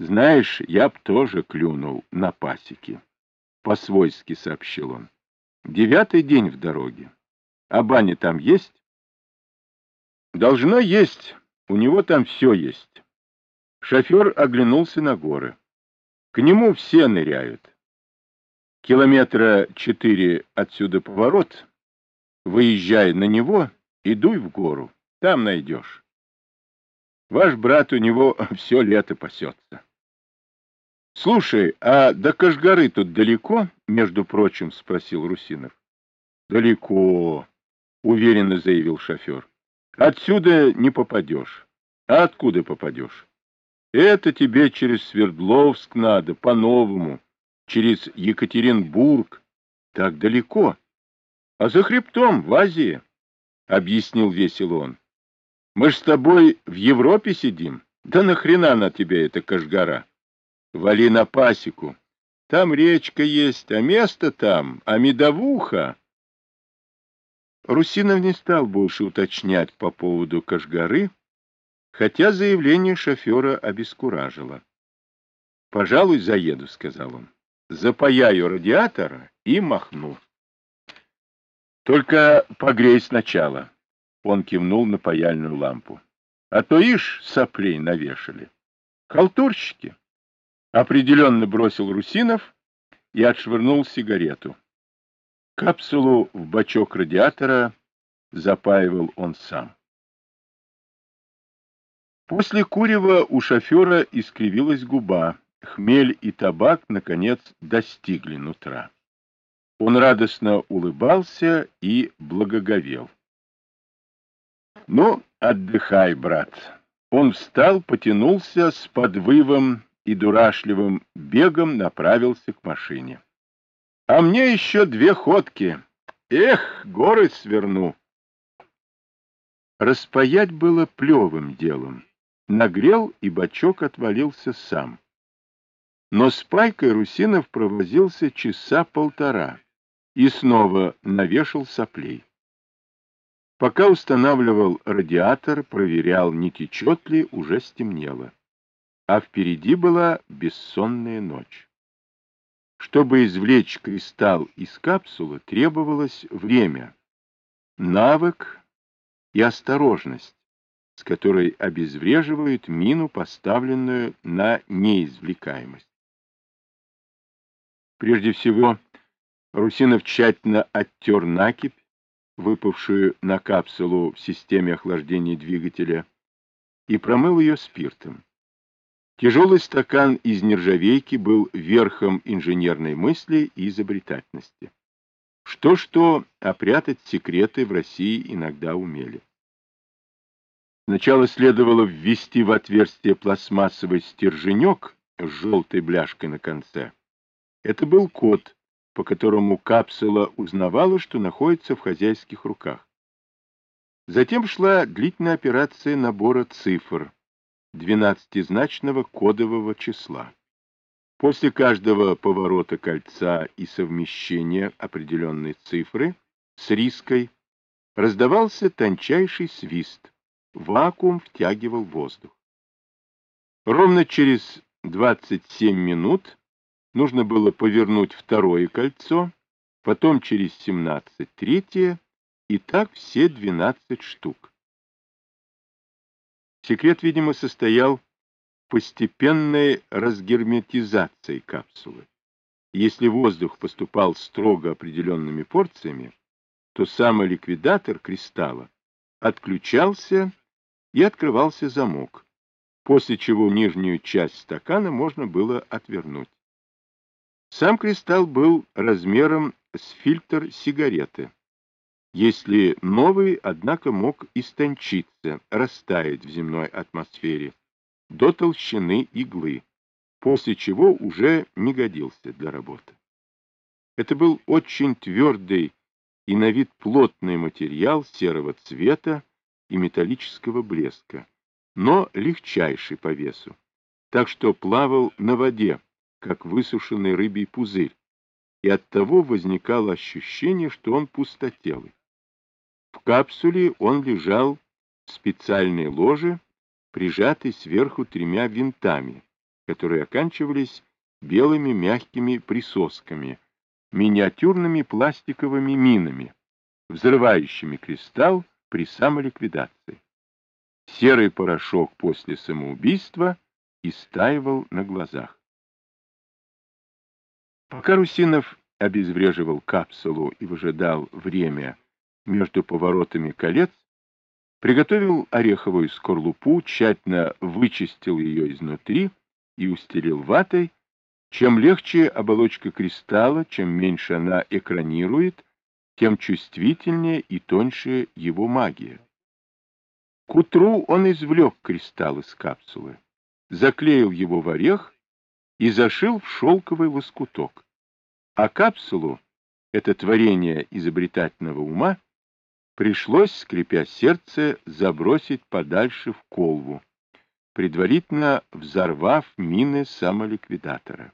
Знаешь, я б тоже клюнул на пасеке. По-свойски сообщил он. Девятый день в дороге. А баня там есть? Должно есть. У него там все есть. Шофер оглянулся на горы. К нему все ныряют. Километра четыре отсюда поворот. Выезжай на него и дуй в гору. Там найдешь. Ваш брат у него все лето пасется. — Слушай, а до Кашгары тут далеко? — между прочим спросил Русинов. — Далеко, — уверенно заявил шофер. — Отсюда не попадешь. А откуда попадешь? Это тебе через Свердловск надо, по-новому, через Екатеринбург. Так далеко. А за хребтом, в Азии, — объяснил весело он. Мы ж с тобой в Европе сидим. Да нахрена на тебе эта Кашгара? Вали на пасеку. Там речка есть, а место там, а медовуха. Русинов не стал больше уточнять по поводу Кашгары, хотя заявление шофера обескуражило. — Пожалуй, заеду, — сказал он. — Запаяю радиатора и махну. — Только погрей сначала. Он кивнул на паяльную лампу. — А то ишь соплей навешали. Халтурщики. Определенно бросил Русинов и отшвырнул сигарету. Капсулу в бачок радиатора запаивал он сам. После курева у шофера искривилась губа. Хмель и табак, наконец, достигли нутра. Он радостно улыбался и благоговел. «Ну, отдыхай, брат». Он встал, потянулся с подвывом и дурашливым бегом направился к машине. «А мне еще две ходки. Эх, горы сверну!» Распаять было плевым делом. Нагрел, и бачок отвалился сам. Но с пайкой Русинов провозился часа полтора и снова навешал соплей. Пока устанавливал радиатор, проверял, не течет ли, уже стемнело. А впереди была бессонная ночь. Чтобы извлечь кристалл из капсулы, требовалось время, навык и осторожность с которой обезвреживают мину, поставленную на неизвлекаемость. Прежде всего, Русинов тщательно оттер накипь, выпавшую на капсулу в системе охлаждения двигателя, и промыл ее спиртом. Тяжелый стакан из нержавейки был верхом инженерной мысли и изобретательности. Что-что, опрятать секреты в России иногда умели. Сначала следовало ввести в отверстие пластмассовый стерженек с желтой бляшкой на конце. Это был код, по которому капсула узнавала, что находится в хозяйских руках. Затем шла длительная операция набора цифр, двенадцатизначного кодового числа. После каждого поворота кольца и совмещения определенной цифры с риской раздавался тончайший свист, Вакуум втягивал воздух. Ровно через 27 минут нужно было повернуть второе кольцо, потом через 17 третье, и так все 12 штук. Секрет, видимо, состоял в постепенной разгерметизации капсулы. Если воздух поступал строго определенными порциями, то самый ликвидатор кристалла отключался и открывался замок, после чего нижнюю часть стакана можно было отвернуть. Сам кристалл был размером с фильтр сигареты. Если новый, однако, мог истончиться, растаять в земной атмосфере до толщины иглы, после чего уже не годился для работы. Это был очень твердый и на вид плотный материал серого цвета, и металлического блеска, но легчайший по весу, так что плавал на воде, как высушенный рыбий пузырь, и оттого возникало ощущение, что он пустотелый. В капсуле он лежал в специальной ложе, прижатый сверху тремя винтами, которые оканчивались белыми мягкими присосками, миниатюрными пластиковыми минами, взрывающими кристалл при самоликвидации. Серый порошок после самоубийства истаивал на глазах. Пока Русинов обезвреживал капсулу и выжидал время между поворотами колец, приготовил ореховую скорлупу, тщательно вычистил ее изнутри и устелил ватой. Чем легче оболочка кристалла, чем меньше она экранирует, тем чувствительнее и тоньше его магия. К утру он извлек кристалл из капсулы, заклеил его в орех и зашил в шелковый лоскуток. А капсулу, это творение изобретательного ума, пришлось, скрипя сердце, забросить подальше в колву, предварительно взорвав мины самоликвидатора.